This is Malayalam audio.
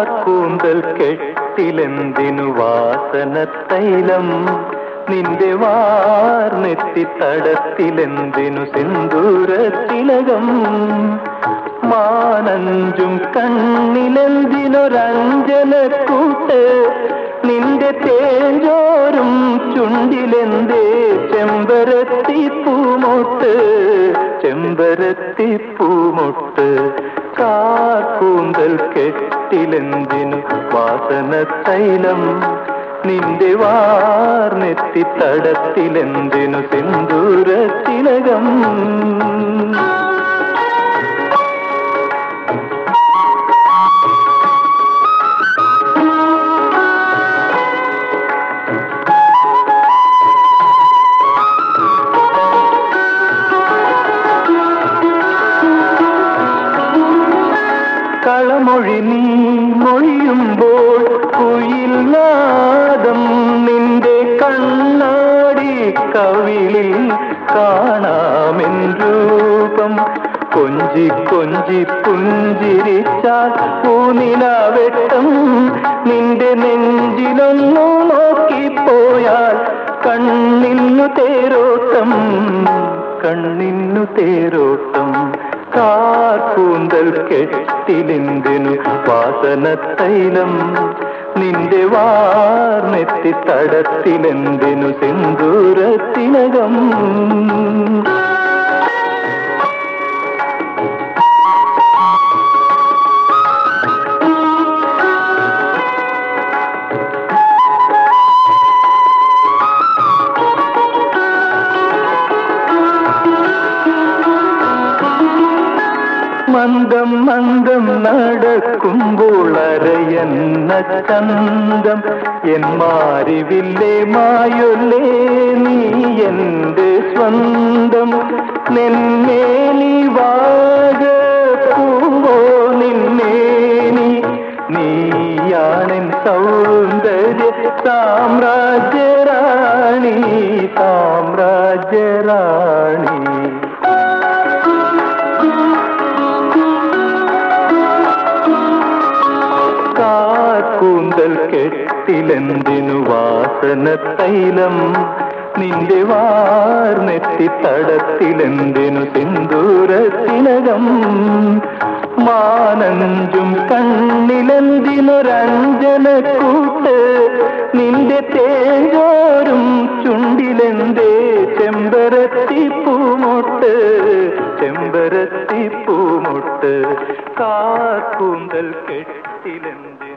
കെട്ടിലെന്തിനു വാസന തൈലം? നിന്റെ വാർന്നെത്തി തടത്തിലെന്തിനു സിന്ദൂര തിലകം? മാനഞ്ചും കണ്ണിലെന്തിനൊരഞ്ജനക്കൂട്ട് നിന്റെ തേജോരും ചുണ്ടിലെന്തേ ചെമ്പരത്തി പൂമൊട്ട്? ചെമ്പരത്തി പൂമൊട്ട് കാർക്കൂന്തൽ കെട്ടിലെന്തിനു വാസന തൈലം? നിന്റെ വാർന്നെത്തി തടത്തിലെന്തിനു സിന്ദൂര തിലകം കളമൊഴി നീ മൊഴിയുമ്പോൾ കുയിൽ നാദം നിന്റെ കണ്ണാടി കവിളിൽ കാണാമെൻ രൂപം. കൊഞ്ചി കൊഞ്ചി പുഞ്ചിരിച്ചാൽ പൂനിലാവെട്ടം നിന്റെ നെഞ്ചിലൊന്നു നോക്കിപ്പോയാൽ കാർക്കൂന്തൽ കെട്ടിലെന്തിനു വാസന തൈലം നിന്റെ വാർന്നെത്തി തടത്തിലെന്തിനു സിന്ദൂര തിലകം മന്ദം മന്ദം നടക്കുമ്പോൾ അരയെന്ന ചന്തം എൻ മാറിവില്ലേ മായൊല്ലേ നീ എന്റെ സ്വന്തം നെന്നേലി വാഗ പൂവോ നിന്നേനി നീയാണെൻ സൗന്ദര്യ സാമ്രാജ്യറാണി സാമ്രാജ്യറാണി കാക്കൂന്തൽ കെട്ടിലെന്തിനു വാസന തൈലം? നിന്റെ വാർന്നെത്തി തടത്തിലെന്തിനു സിന്ദൂര തിലകം? മാനഞ്ചും കണ്ണിലെന്തിനൊരഞ്ജനക്കൂട്ട് നിന്റെ തേജോരും ചുണ്ടിലെന്തേ ചെമ്പരത്തി പൂമുട്ട് ചെമ്പരത്തി പൂമുട്ട് കാക്കൂന്തൽ കെട്ടിലെന്തേ